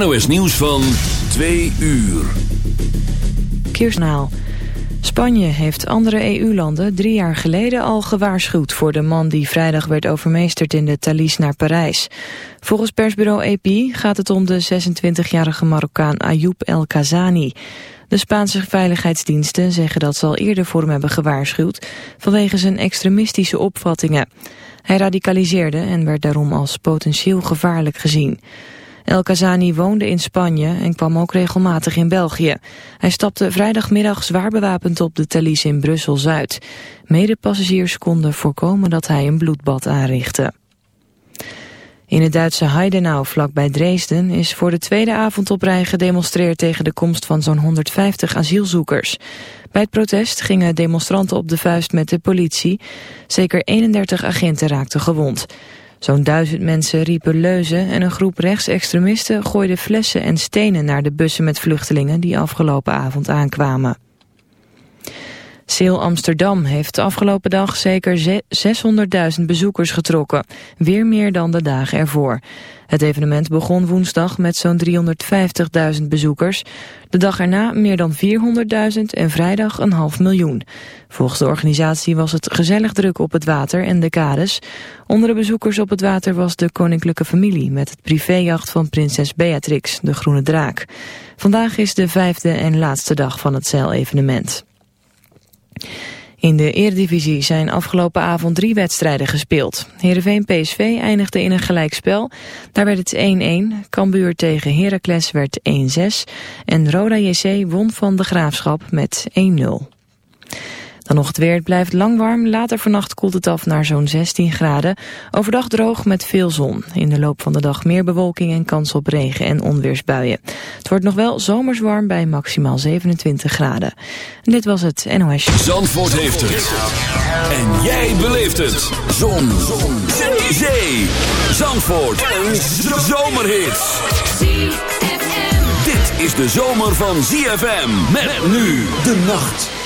NOS Nieuws van 2 uur. Kiersnaal. Spanje heeft andere EU-landen drie jaar geleden al gewaarschuwd voor de man die vrijdag werd overmeesterd in de Thalys naar Parijs. Volgens persbureau AP gaat het om de 26-jarige Marokkaan Ayoub El Kazani. De Spaanse veiligheidsdiensten zeggen dat ze al eerder voor hem hebben gewaarschuwd vanwege zijn extremistische opvattingen. Hij radicaliseerde en werd daarom als potentieel gevaarlijk gezien. El Kazani woonde in Spanje en kwam ook regelmatig in België. Hij stapte vrijdagmiddag zwaar bewapend op de Thalys in Brussel-Zuid. Medepassagiers konden voorkomen dat hij een bloedbad aanrichtte. In het Duitse Heidenau vlakbij Dresden is voor de tweede avond op rij gedemonstreerd tegen de komst van zo'n 150 asielzoekers. Bij het protest gingen demonstranten op de vuist met de politie. Zeker 31 agenten raakten gewond. Zo'n duizend mensen riepen leuzen en een groep rechtsextremisten gooide flessen en stenen naar de bussen met vluchtelingen die afgelopen avond aankwamen. Seel Amsterdam heeft de afgelopen dag zeker 600.000 bezoekers getrokken, weer meer dan de dagen ervoor. Het evenement begon woensdag met zo'n 350.000 bezoekers, de dag erna meer dan 400.000 en vrijdag een half miljoen. Volgens de organisatie was het gezellig druk op het water en de kades. Onder de bezoekers op het water was de koninklijke familie met het privéjacht van prinses Beatrix, de Groene Draak. Vandaag is de vijfde en laatste dag van het zeilevenement. In de Eredivisie zijn afgelopen avond drie wedstrijden gespeeld. Heerenveen PSV eindigde in een gelijkspel. Daar werd het 1-1. Cambuur tegen Heracles werd 1-6. En Roda JC won van de Graafschap met 1-0. Dan nog het weer. Het blijft lang warm. Later vannacht koelt het af naar zo'n 16 graden. Overdag droog met veel zon. In de loop van de dag meer bewolking en kans op regen en onweersbuien. Het wordt nog wel zomers warm bij maximaal 27 graden. En dit was het NOS. Zandvoort heeft het. En jij beleeft het. Zon. zon. Zee. Zandvoort. Een zomerhit. Dit is de zomer van ZFM. Met nu de nacht.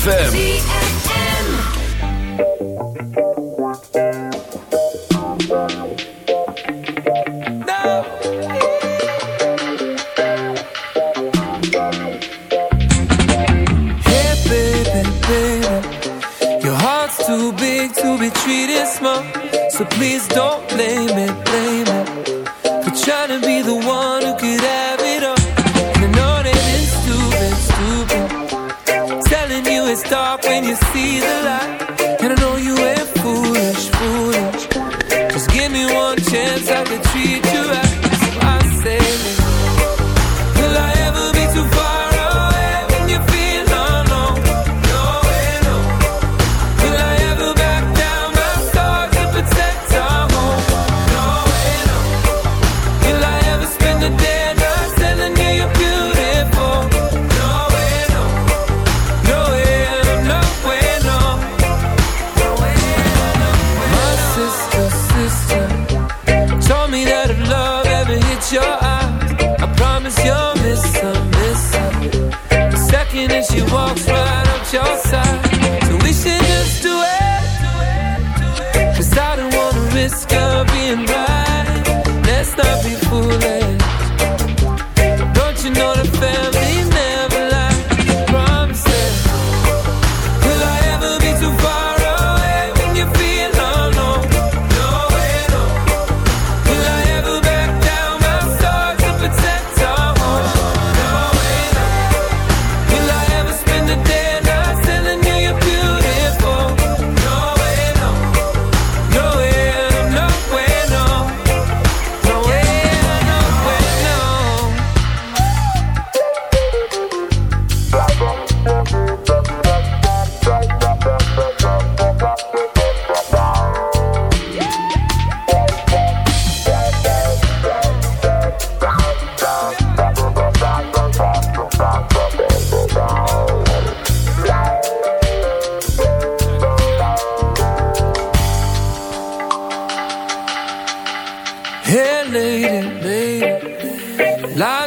ZFM.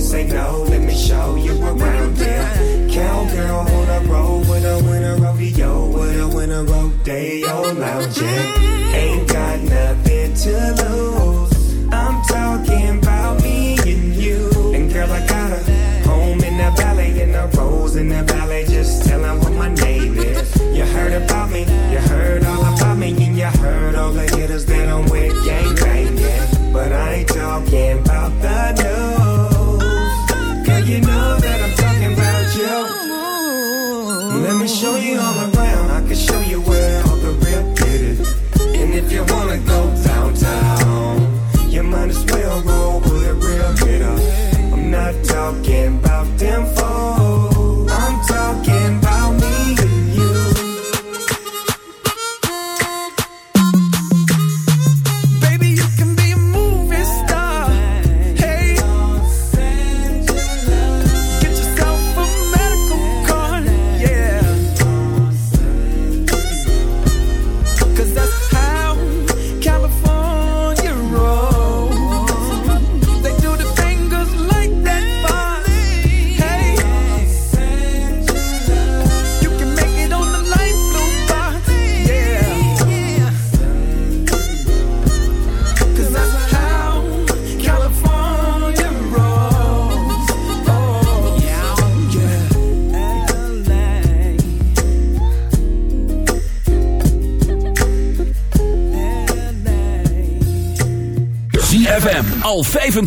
you say no, let me show you around here. Cowgirl on a roll with a winter rodeo, with a winter rodeo lounging. Ain't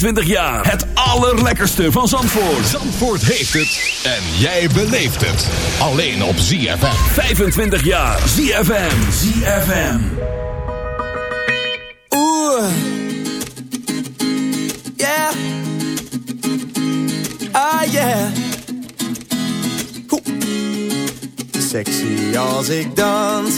25 jaar. Het allerlekkerste van Zandvoort. Zandvoort heeft het en jij beleeft het. Alleen op ZFM. 25 jaar. ZFM. ZFM. Oeh. Yeah. Ah, yeah. Sexy als ik dans.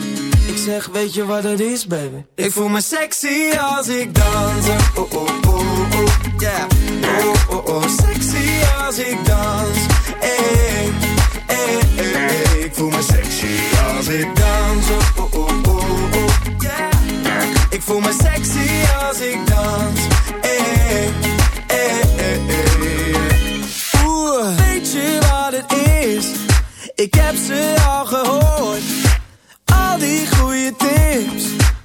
Ik zeg, weet je wat het is, baby? Ik voel me sexy als ik dans. Oh, oh, oh, oh, yeah. Oh, oh, oh, sexy als ik dans. Hey, hey, hey, hey. Ik voel me sexy als ik dans. Oh, oh, oh, oh, oh, yeah. Ik voel me sexy als ik dans. Hey, hey, hey, hey. Oeh, weet je wat het is? Ik heb ze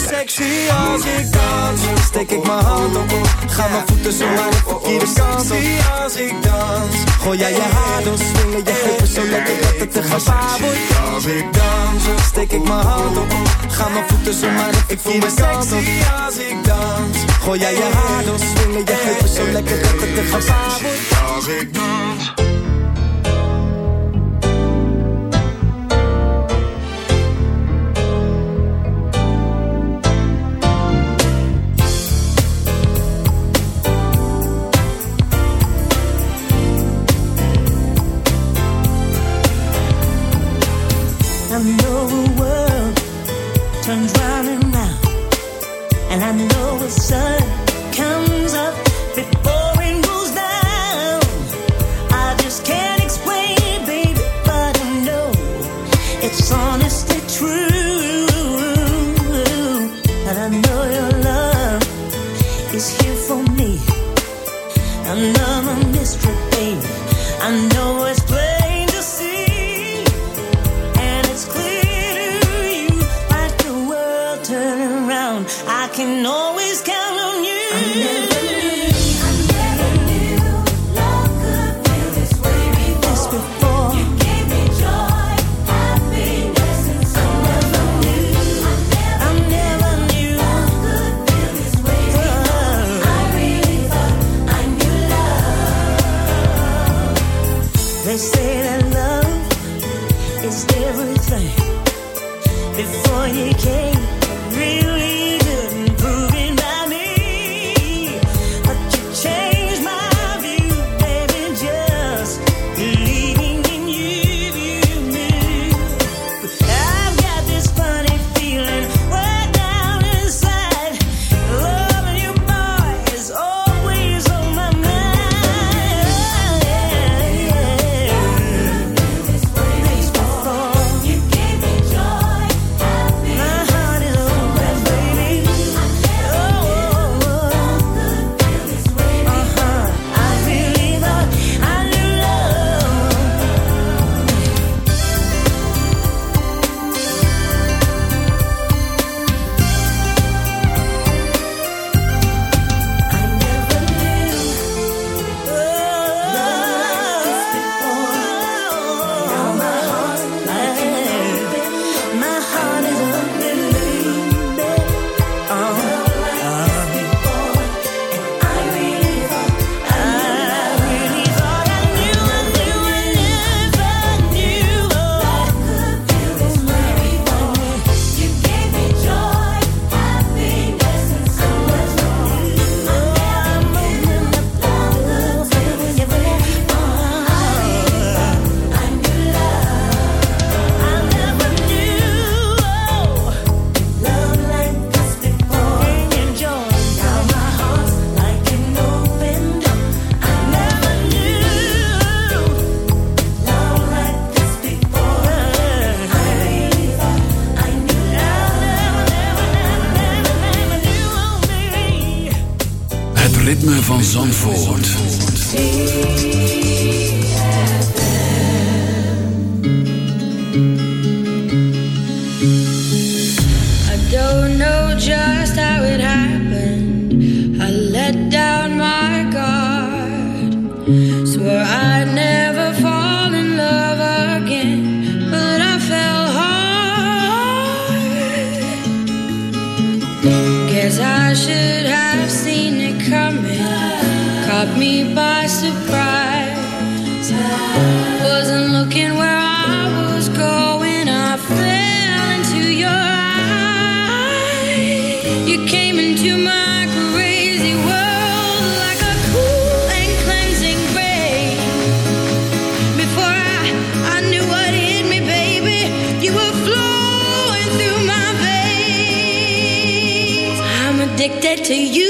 Ik voel me sexy als ik dans. Steek ik mijn hand op. Ga mijn voeten zo maar de verkeerde kant op. als ik dans. Gooi jij je haar door, swingen je heupen zo lekker dat het te gevaar wordt. Als ik dans, steek ik mijn hand op. Ga mijn voeten zo maar de verkeerde kant op. als ik dans. Gooi jij je haar door, swingen je heupen zo lekker dat het te gevaar wordt. Als ik dans. To you.